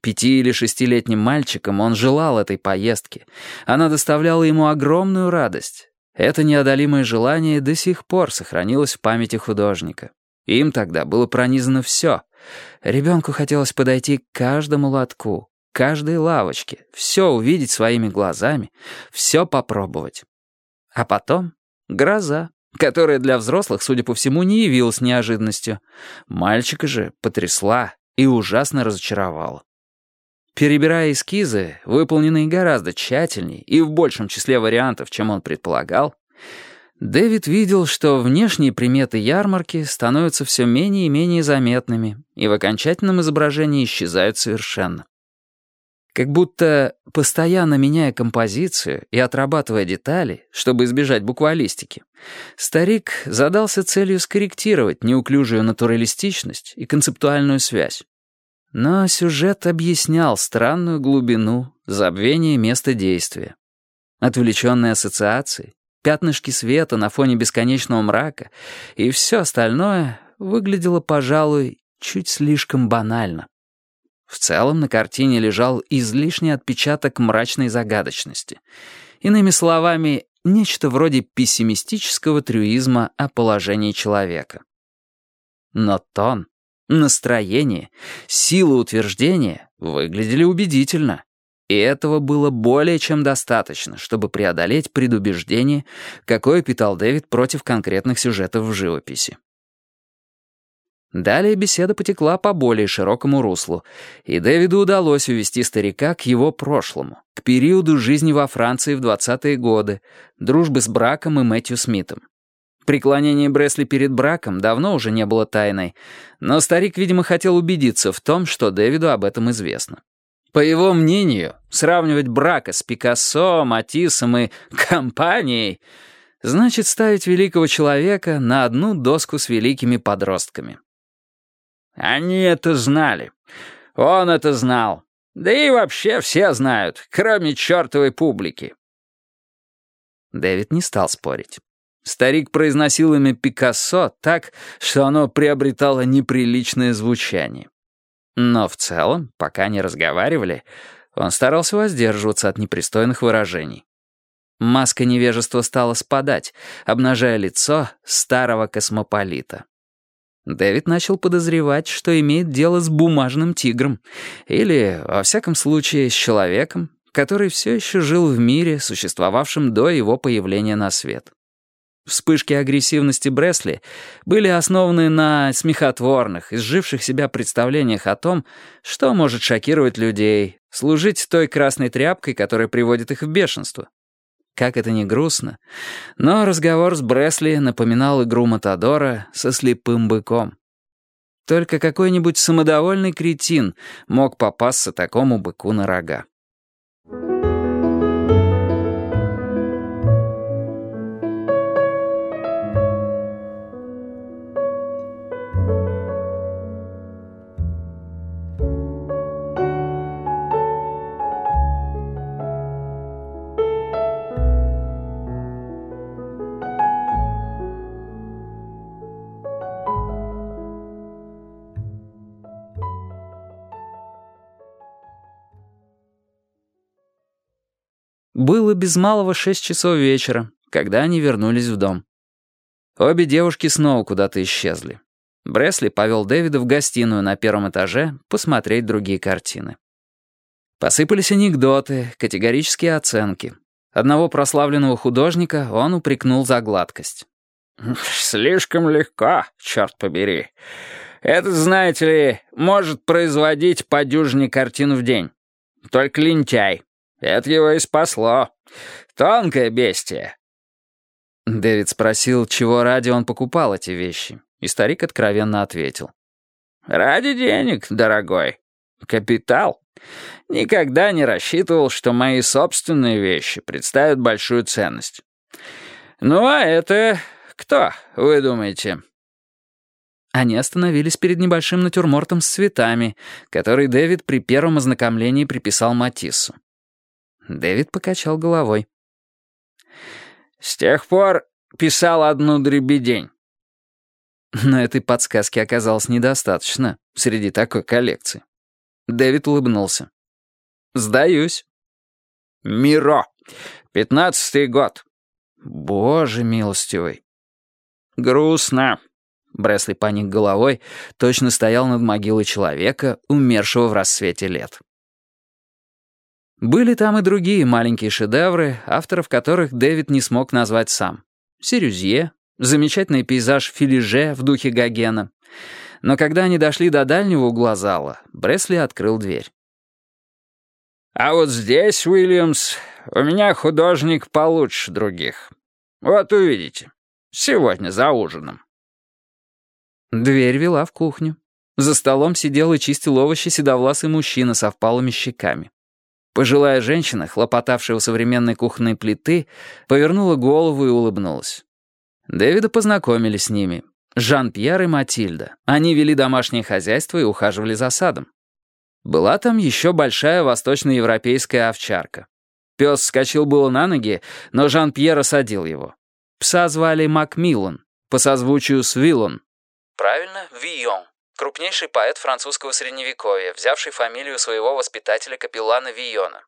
Пяти- или шестилетним мальчиком он желал этой поездки. Она доставляла ему огромную радость. Это неодолимое желание до сих пор сохранилось в памяти художника. Им тогда было пронизано все. Ребенку хотелось подойти к каждому лотку, каждой лавочке, все увидеть своими глазами, все попробовать. А потом гроза, которая для взрослых, судя по всему, не явилась неожиданностью. Мальчика же потрясла и ужасно разочаровала. Перебирая эскизы, выполненные гораздо тщательней и в большем числе вариантов, чем он предполагал, Дэвид видел, что внешние приметы ярмарки становятся все менее и менее заметными и в окончательном изображении исчезают совершенно. Как будто, постоянно меняя композицию и отрабатывая детали, чтобы избежать буквалистики, старик задался целью скорректировать неуклюжую натуралистичность и концептуальную связь. Но сюжет объяснял странную глубину забвения места действия. Отвлеченные ассоциации, пятнышки света на фоне бесконечного мрака и все остальное выглядело, пожалуй, чуть слишком банально. В целом на картине лежал излишний отпечаток мрачной загадочности. Иными словами, нечто вроде пессимистического трюизма о положении человека. Но тон Настроение, сила утверждения выглядели убедительно. И этого было более чем достаточно, чтобы преодолеть предубеждение, какое питал Дэвид против конкретных сюжетов в живописи. Далее беседа потекла по более широкому руслу, и Дэвиду удалось увести старика к его прошлому, к периоду жизни во Франции в 20-е годы, дружбы с Браком и Мэтью Смитом. Преклонение Бресли перед браком давно уже не было тайной, но старик, видимо, хотел убедиться в том, что Дэвиду об этом известно. По его мнению, сравнивать брака с Пикассо, Матиссом и компанией значит ставить великого человека на одну доску с великими подростками. Они это знали. Он это знал. Да и вообще все знают, кроме чертовой публики. Дэвид не стал спорить. Старик произносил имя Пикассо так, что оно приобретало неприличное звучание. Но в целом, пока не разговаривали, он старался воздерживаться от непристойных выражений. Маска невежества стала спадать, обнажая лицо старого космополита. Дэвид начал подозревать, что имеет дело с бумажным тигром, или, во всяком случае, с человеком, который все еще жил в мире, существовавшем до его появления на свет. Вспышки агрессивности Бресли были основаны на смехотворных, изживших себя представлениях о том, что может шокировать людей, служить той красной тряпкой, которая приводит их в бешенство. Как это ни грустно, но разговор с Бресли напоминал игру Матадора со слепым быком. Только какой-нибудь самодовольный кретин мог попасться такому быку на рога. Было без малого шесть часов вечера, когда они вернулись в дом. Обе девушки снова куда-то исчезли. Бресли повел Дэвида в гостиную на первом этаже посмотреть другие картины. Посыпались анекдоты, категорические оценки. Одного прославленного художника он упрекнул за гладкость. «Слишком легко, черт побери. Это, знаете ли, может производить по дюжине картин в день. Только лентяй. Это его и спасло. Тонкое бестие». Дэвид спросил, чего ради он покупал эти вещи, и старик откровенно ответил. «Ради денег, дорогой. Капитал. Никогда не рассчитывал, что мои собственные вещи представят большую ценность. Ну а это кто, вы думаете?» Они остановились перед небольшим натюрмортом с цветами, который Дэвид при первом ознакомлении приписал Матиссу. Дэвид покачал головой. «С тех пор писал одну дребедень». Но этой подсказки оказалось недостаточно среди такой коллекции. Дэвид улыбнулся. «Сдаюсь». «Миро. Пятнадцатый год». «Боже милостивый». «Грустно». Бресли поник головой, точно стоял над могилой человека, умершего в рассвете лет. Были там и другие маленькие шедевры, авторов которых Дэвид не смог назвать сам. Сирюзье, замечательный пейзаж Филиже в духе Гогена. Но когда они дошли до дальнего угла зала, Бресли открыл дверь. «А вот здесь, Уильямс, у меня художник получше других. Вот увидите. Сегодня за ужином». Дверь вела в кухню. За столом сидел и чистил овощи седовласый мужчина со впалыми щеками. Пожилая женщина, хлопотавшая у современной кухонной плиты, повернула голову и улыбнулась. Дэвида познакомили с ними. Жан-Пьер и Матильда. Они вели домашнее хозяйство и ухаживали за садом. Была там еще большая восточноевропейская овчарка. Пес вскочил было на ноги, но Жан-Пьер осадил его. Пса звали Макмиллан, по созвучию с Виллон, Правильно, Вийон. Крупнейший поэт французского средневековья, взявший фамилию своего воспитателя капеллана Вийона.